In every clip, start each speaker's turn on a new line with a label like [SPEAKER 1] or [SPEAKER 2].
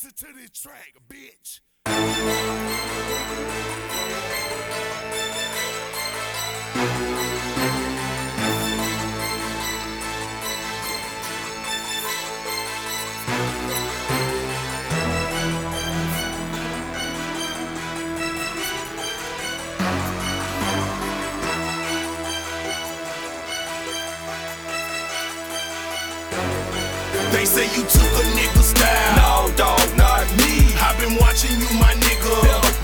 [SPEAKER 1] Listen to this track, bitch.
[SPEAKER 2] They say you took a nigga style. Been watching you, my nigga.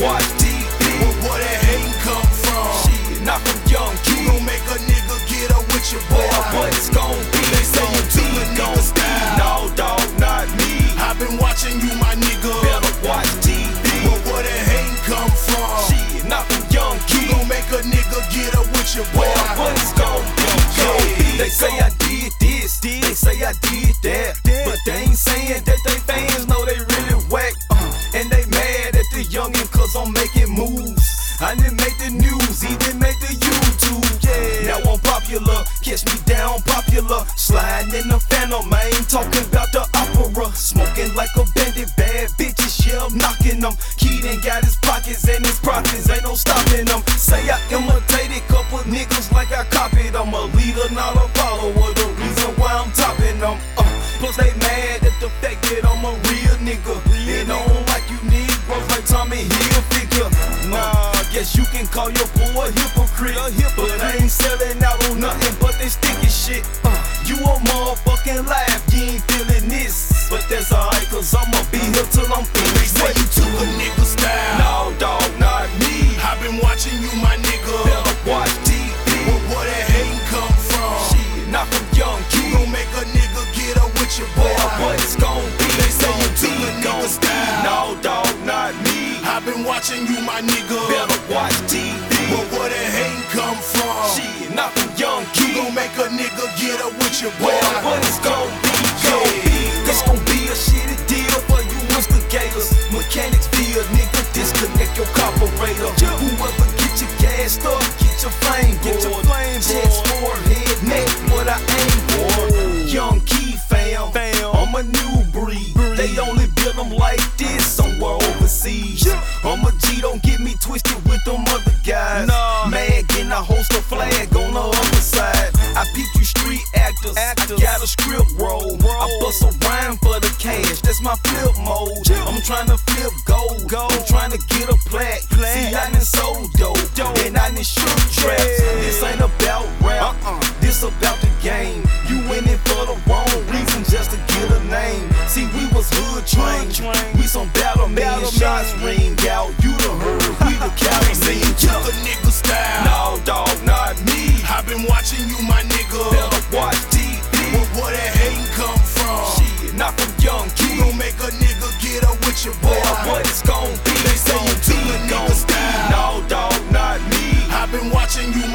[SPEAKER 3] Watch TV. But
[SPEAKER 2] where that hating come from?
[SPEAKER 3] Shit, not from young You kid. gon'
[SPEAKER 2] make a nigga get up with your boy.
[SPEAKER 3] What it's gon' be? They say you took a nigga style. No, dog, not me.
[SPEAKER 2] I've been watching you, my nigga. Better
[SPEAKER 3] watch TV. But
[SPEAKER 2] where that hating come from?
[SPEAKER 3] Shit, not from young You kid. gon'
[SPEAKER 2] make a nigga get up with your boy. What
[SPEAKER 3] it's gon' be? Gon' be, They say I did this, they say I did youngin' cause I'm making moves. I didn't make the news, even make the YouTube. Yeah. Now I'm popular, catch me down popular. Sliding in the phantom, I ain't talking about the opera. Smoking like a bandit, bad bitches, yeah, I'm knocking them. Keaton got his pockets and his profits, ain't no stopping them. Say I imitated a couple niggas like I copied I'm A leader, not a follower, the reason why I'm topping them. Uh, plus they Guess you can call your boy a hypocrite. But I ain't selling out on nothing but this sticky shit. Uh, you a motherfucking laugh, you ain't feeling this. But that's alright, cause I'ma be here till I'm They finished. say you took a
[SPEAKER 2] nigga style.
[SPEAKER 3] No, dog, not me.
[SPEAKER 2] I've been watching you, my nigga. Better
[SPEAKER 3] watch TV. But
[SPEAKER 2] where that hating come from?
[SPEAKER 3] Shit, not from young You gon'
[SPEAKER 2] make a nigga get up with your boy. Boy, what
[SPEAKER 3] it's gon' be? They say you took a nigga style. No, dog.
[SPEAKER 2] I've been watching you, my nigga. Better
[SPEAKER 3] watch TV. But
[SPEAKER 2] where that hating come from?
[SPEAKER 3] Shit, not from young You gon'
[SPEAKER 2] make a nigga get up with your Boy, what it's
[SPEAKER 3] gon' be? Gon' be. It's gon' be a shitty deal for you instigators. Mechanics via nigga, disconnect your carburetor. Whoever get your gas up, get your flame Get your flame Chest, board. forehead, neck, what I aim for. Young key fam, Fam. I'm a new breed. They only build them like this a flag on the other side. I peep you street actors. Actors. I got a script roll. I bust a rhyme for the cash. That's my flip mode. I'm trying to flip gold. Gold. I'm trying to get a plaque. Plaque. See, I done sold dope. Dope. And I done shoot traps. Yeah. This ain't about rap. Uh-uh. This about the game. You in it for the wrong reason just to get a name. See, we was hood trained. We
[SPEAKER 2] watching you, my nigga. Better
[SPEAKER 3] watch TV. Well,
[SPEAKER 2] where that hating come from?
[SPEAKER 3] Shit, not from young kids. You gon'
[SPEAKER 2] make a nigga get up with your boy. Well, what
[SPEAKER 3] it's gon' be? They say you two niggas down. No, dog, not me.
[SPEAKER 2] I've been watching you,